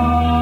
Oh.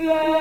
La